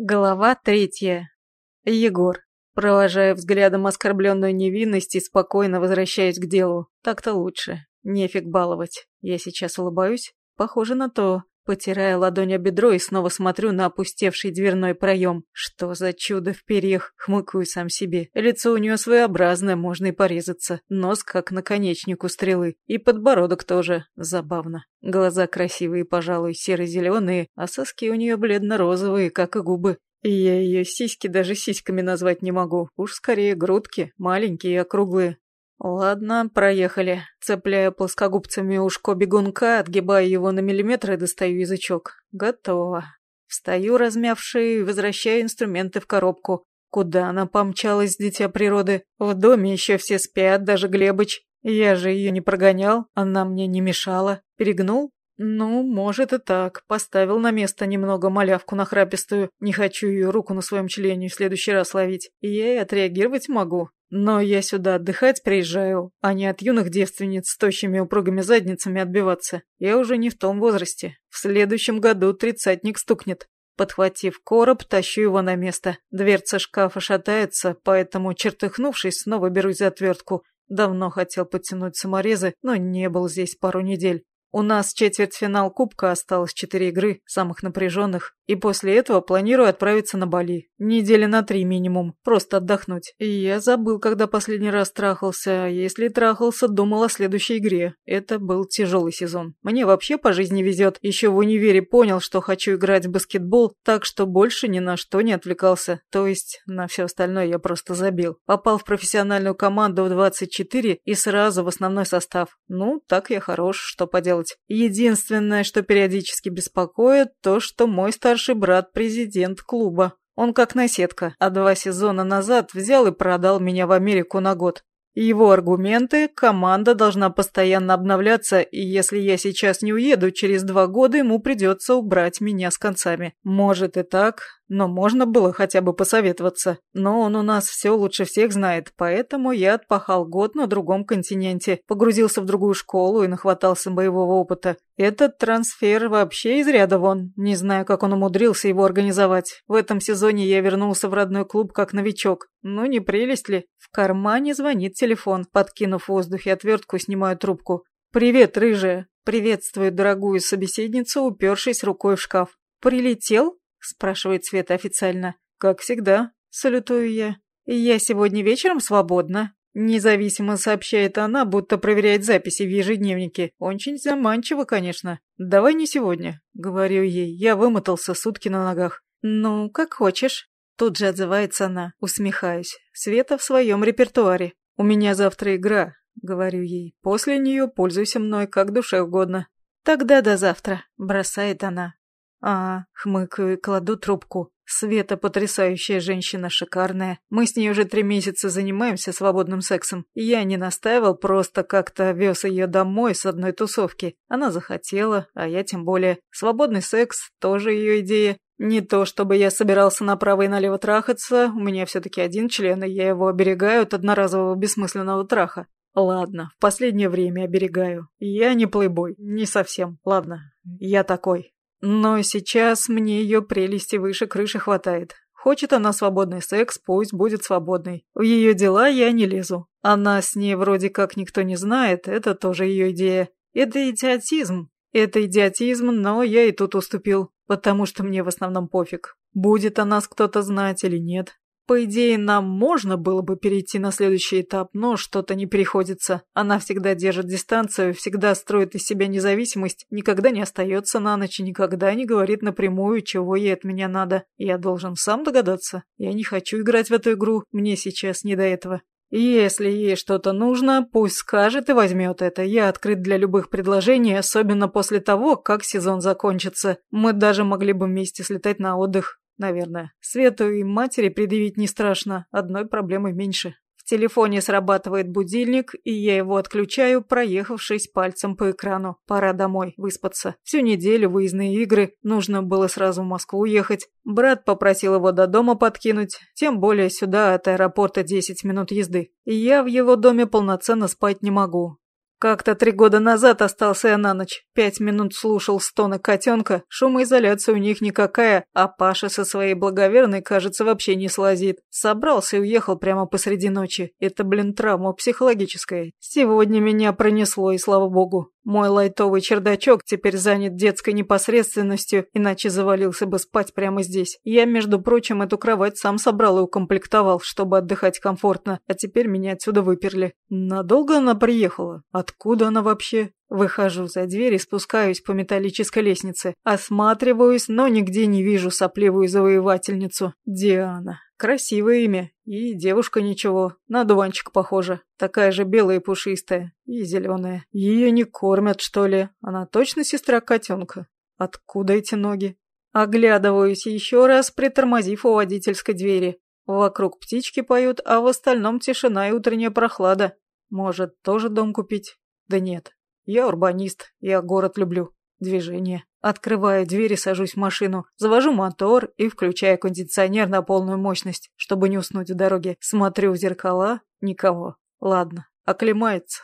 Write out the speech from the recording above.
Глава третья. Егор. Провожая взглядом оскорбленную невинность и спокойно возвращаюсь к делу. Так-то лучше. Нефиг баловать. Я сейчас улыбаюсь. Похоже на то. Потирая ладонь о бедро и снова смотрю на опустевший дверной проем. Что за чудо в перьях? Хмыкаю сам себе. Лицо у нее своеобразное, можно и порезаться. Нос как наконечник у стрелы. И подбородок тоже. Забавно. Глаза красивые, пожалуй, серо-зеленые, а соски у нее бледно-розовые, как и губы. И я ее сиськи даже сиськами назвать не могу. Уж скорее грудки, маленькие и округлые. Ладно, проехали. Цепляя плоскогубцами ушко бегунка, отгибаю его на миллиметр и достаю язычок. Готово. Встаю, размяв шею, возвращаю инструменты в коробку. Куда она помчалась, дитя природы? В доме еще все спят, даже Глебыч. Я же ее не прогонял, она мне не мешала. Перегнул? Ну, может и так. Поставил на место немного малявку нахрапистую. Не хочу ее руку на своем члене в следующий раз ловить. Я и отреагировать могу. Но я сюда отдыхать приезжаю, а не от юных девственниц с тощими упругими задницами отбиваться. Я уже не в том возрасте. В следующем году тридцатник стукнет. Подхватив короб, тащу его на место. Дверца шкафа шатается, поэтому, чертыхнувшись, снова берусь за отвертку. Давно хотел подтянуть саморезы, но не был здесь пару недель. У нас четвертьфинал Кубка осталось четыре игры, самых напряженных, и после этого планирую отправиться на Бали. Недели на три минимум, просто отдохнуть. И я забыл, когда последний раз трахался, а если трахался, думал о следующей игре. Это был тяжелый сезон. Мне вообще по жизни везет. Еще в универе понял, что хочу играть в баскетбол, так что больше ни на что не отвлекался. То есть на все остальное я просто забил. Попал в профессиональную команду в 24 и сразу в основной состав. Ну, так я хорош, что поделать делать. Единственное, что периодически беспокоит, то, что мой старший брат президент клуба. Он как наседка, а два сезона назад взял и продал меня в Америку на год. Его аргументы – команда должна постоянно обновляться, и если я сейчас не уеду, через два года ему придется убрать меня с концами. Может и так, но можно было хотя бы посоветоваться. Но он у нас все лучше всех знает, поэтому я отпахал год на другом континенте, погрузился в другую школу и нахватался боевого опыта. Этот трансфер вообще из ряда вон. Не знаю, как он умудрился его организовать. В этом сезоне я вернулся в родной клуб как новичок. Ну не прелесть ли? В кармане звонит телефон. Подкинув в воздухе отвертку, снимаю трубку. «Привет, рыжая!» Приветствую дорогую собеседницу, упершись рукой в шкаф. «Прилетел?» — спрашивает Света официально. «Как всегда», — салютую я. «Я сегодня вечером свободна», — независимо сообщает она, будто проверяет записи в ежедневнике. Очень заманчиво, конечно. «Давай не сегодня», — говорю ей. Я вымотался сутки на ногах. «Ну, как хочешь». Тут же отзывается она, усмехаюсь. Света в своем репертуаре. «У меня завтра игра», — говорю ей. «После нее пользуйся мной как душе угодно». «Тогда до завтра», — бросает она. А, хмыкаю и кладу трубку. Света потрясающая женщина, шикарная. Мы с ней уже три месяца занимаемся свободным сексом. Я не настаивал, просто как-то вез ее домой с одной тусовки. Она захотела, а я тем более. Свободный секс – тоже ее идея. Не то, чтобы я собирался направо и налево трахаться, у меня все-таки один член, и я его оберегаю от одноразового бессмысленного траха. Ладно, в последнее время оберегаю. Я не плейбой, не совсем. Ладно, я такой. Но сейчас мне ее прелести выше крыши хватает. Хочет она свободный секс, пусть будет свободный. В ее дела я не лезу. Она с ней вроде как никто не знает, это тоже ее идея. Это идиотизм. Это идиотизм, но я и тут уступил, потому что мне в основном пофиг. Будет о нас кто-то знать или нет. По идее, нам можно было бы перейти на следующий этап, но что-то не приходится. Она всегда держит дистанцию, всегда строит из себя независимость, никогда не остается на ночь и никогда не говорит напрямую, чего ей от меня надо. Я должен сам догадаться. Я не хочу играть в эту игру, мне сейчас не до этого. Если ей что-то нужно, пусть скажет и возьмет это. Я открыт для любых предложений, особенно после того, как сезон закончится. Мы даже могли бы вместе слетать на отдых. Наверное. Свету и матери предъявить не страшно, одной проблемой меньше. В телефоне срабатывает будильник, и я его отключаю, проехавшись пальцем по экрану. Пора домой, выспаться. Всю неделю выездные игры, нужно было сразу в Москву уехать. Брат попросил его до дома подкинуть, тем более сюда от аэропорта 10 минут езды. И я в его доме полноценно спать не могу. Как-то три года назад остался я на ночь. Пять минут слушал стоны котенка, шумоизоляция у них никакая, а Паша со своей благоверной, кажется, вообще не слазит. Собрался и уехал прямо посреди ночи. Это, блин, травма психологическая. Сегодня меня пронесло, и слава богу. Мой лайтовый чердачок теперь занят детской непосредственностью, иначе завалился бы спать прямо здесь. Я, между прочим, эту кровать сам собрал и укомплектовал, чтобы отдыхать комфортно, а теперь меня отсюда выперли. Надолго она приехала? Откуда она вообще? Выхожу за дверь и спускаюсь по металлической лестнице. Осматриваюсь, но нигде не вижу сопливую завоевательницу. Диана. Красивое имя. И девушка ничего. На дуванчик похожа. Такая же белая и пушистая. И зеленая. Ее не кормят, что ли? Она точно сестра котенка? Откуда эти ноги? Оглядываюсь еще раз, притормозив у водительской двери. Вокруг птички поют, а в остальном тишина и утренняя прохлада. Может, тоже дом купить? Да нет. Я урбанист, я город люблю. Движение. Открываю дверь и сажусь в машину. Завожу мотор и включаю кондиционер на полную мощность, чтобы не уснуть в дороге. Смотрю в зеркала. Никого. Ладно, оклемается.